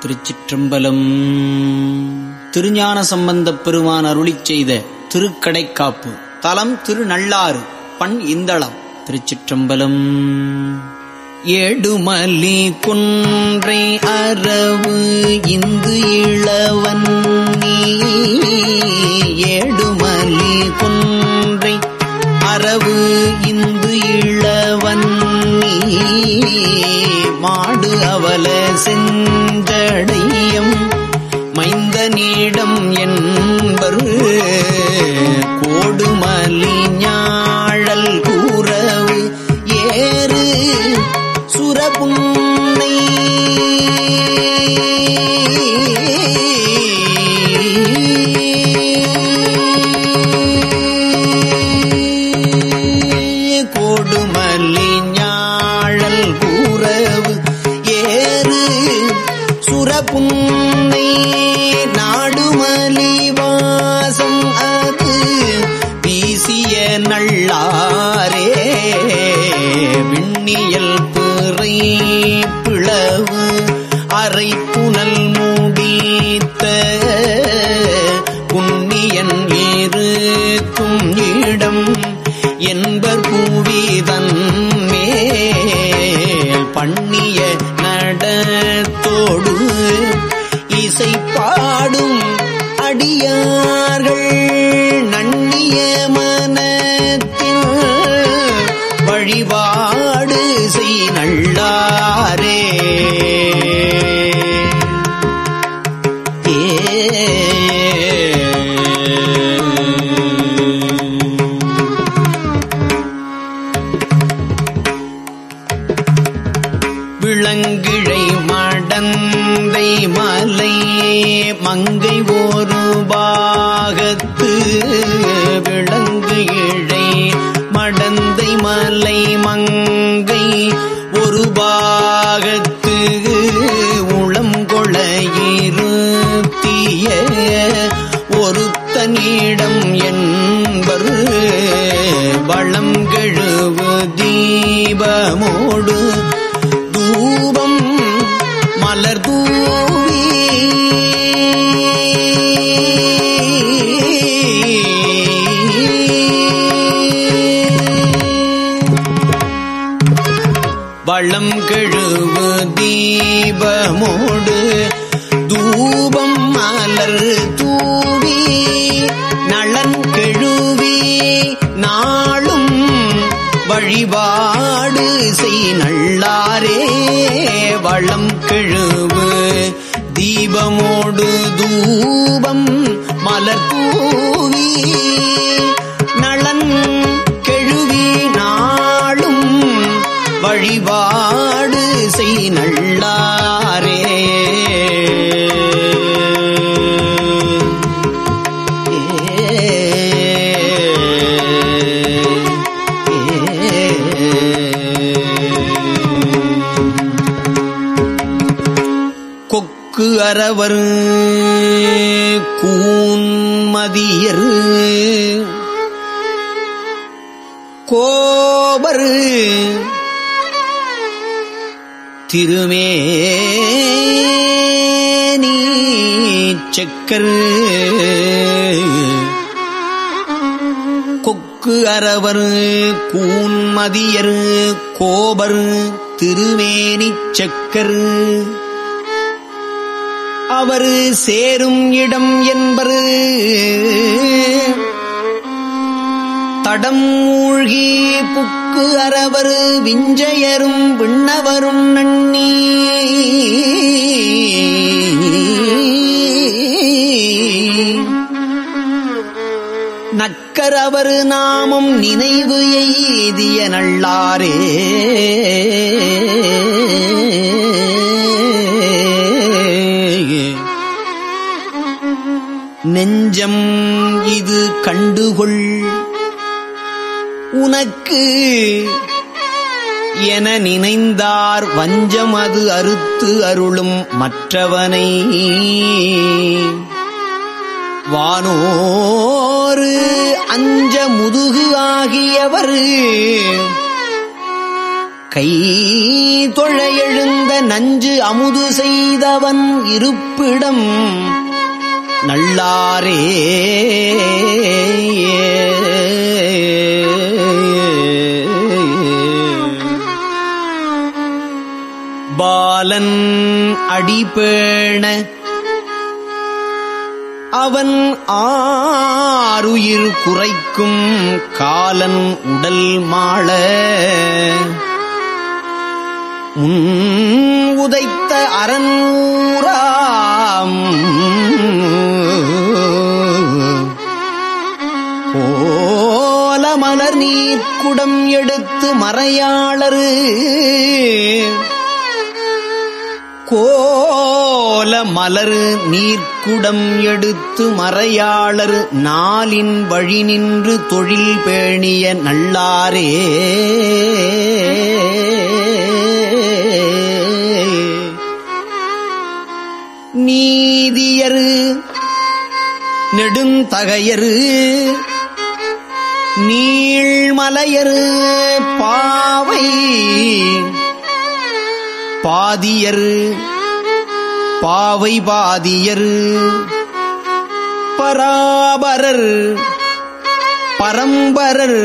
திருச்சிற்றம்பலம். திருஞான சம்பந்தப் பெருமான் அருளி செய்த திருக்கடைக்காப்பு. தலம் திருநள்ளாறு பண் இந்தளம் திருச்சிற்றம்பலம். ஏடுமலி குன்றை அரவு இந்து இளவன் ஏடுமலி குன்றை அரவு இந்து இளவன் மாடு அவல செஞ்சடையம் மைந்தனிடம் என்பர். கோடுமலி ஞாழல் கூறவு ஏறு. சுரபுன்னை. கோடுமல்லி ஞாழல் கூறவு ஏறு. அரை புனல் மூடித்த புண்ணியன் இருக்கும் இடம் என்பர் பூவிதன் மேல் பண்ணிய நடத்தோடு இசைப்பாடும் அடியார்கள். ஒரு பாகத்து உளம் கொளையிருத்திய இருத்திய ஒருத்தனிடம் என்பர் வளம் கெழுவு தீபமோடு வழிபாடு செய் நல்லாரே. வளம் கெழுவு தீபமோடு தூபம் மலர்தூவி நலன் கெழுவி நாளும் வழிபாடு செய் கூக்கு அரவர் கூன்மதியர் கோபர் திருமேனி செக்கர். கொக்கு அரவர் கூன்மதியர் கோபர் திருமேனி செக்கர். அவர் சேரும் இடம் என்பது தடம் மூழ்கி புக்கு அறவர் விஞ்சையரும் விண்ணவரும் நன்னி. நக்கரவர் நாமம் நினைவு எய்திய நள்ளாரே நெஞ்சம் இது கண்டுகொள். உனக்கு என நினைந்தார் வஞ்சம் அது அறுத்து அருளும் மற்றவனை. வானோரு அஞ்ச முதுகு ஆகியவர் கை தொழையெழுந்த நஞ்சு அமுது செய்தவன் இருப்பிடம். நல்லாரே. பாலன் அடிபேண. அவன் ஆறுயிர் குறைக்கும் காலன் உடல் மாள. முன் உதைத்த அரண்மூராம் போல மலர் நீர்க்குடம் எடுத்து மறையாளரு. கோல மலர் நீர்க்குடம் எடுத்து மறையாளர். நாளின் வழி நின்று தொழில் பேணிய நல்லாரே. நீதியரு நெடுந்தகையரு நீழ்மலையரு பாவை பாதியரு பாவை பாதியரு பராபரர் பரம்பரர்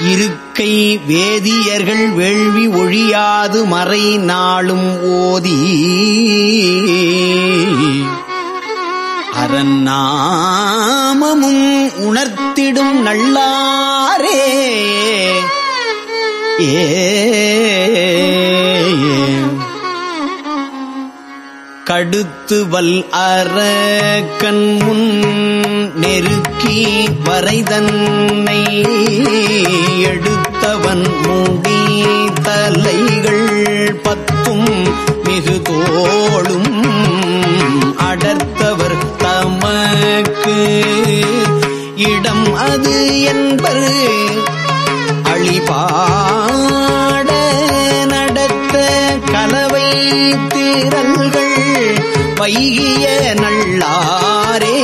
இருக்கை வேதியர்கள் வேள்வி ஒழியாது மறை நாளும் ஓதி. அரநாமமும் உணர்த்திடும் நல்லாரே. ஏ கடுத்து வல் அற கண்முன் நெருக்கி வரைதன்னை எடுத்தவன் மூடி தலைகள் பத்தும் வைகிய நள்ளாரே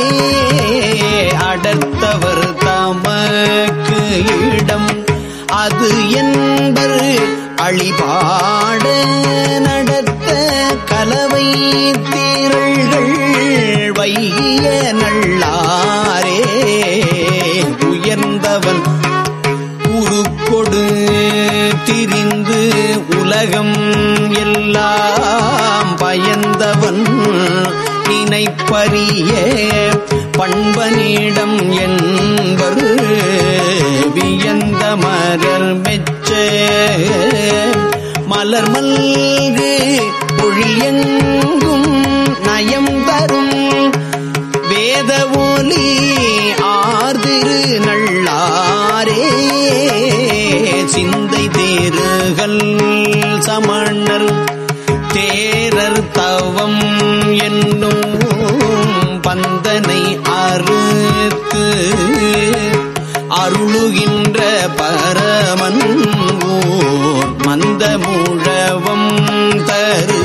அடர்த்தவர் தமக்கு இடம். அது என்பர் அழிபாட நடத்த கலவை தீரள்கள் வைகிய நள்ளாரே உயர்ந்தவன் உருக்கொடு திரிந்து உலகம் எல்லா நினைப்பரிய பண்பனிடம் என்பது வியந்த மலர் மெச்ச. மலர் மல்கு பொழியெங்கும் நயம் தரும். வேத ஒலி ஆர்திரு நல்லாரே தேரர் தவம் என்னும் பந்தனை அறுத்து அருளுகின்ற பரமன் மந்த முழவம் தரு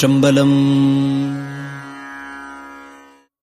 चम्बलम्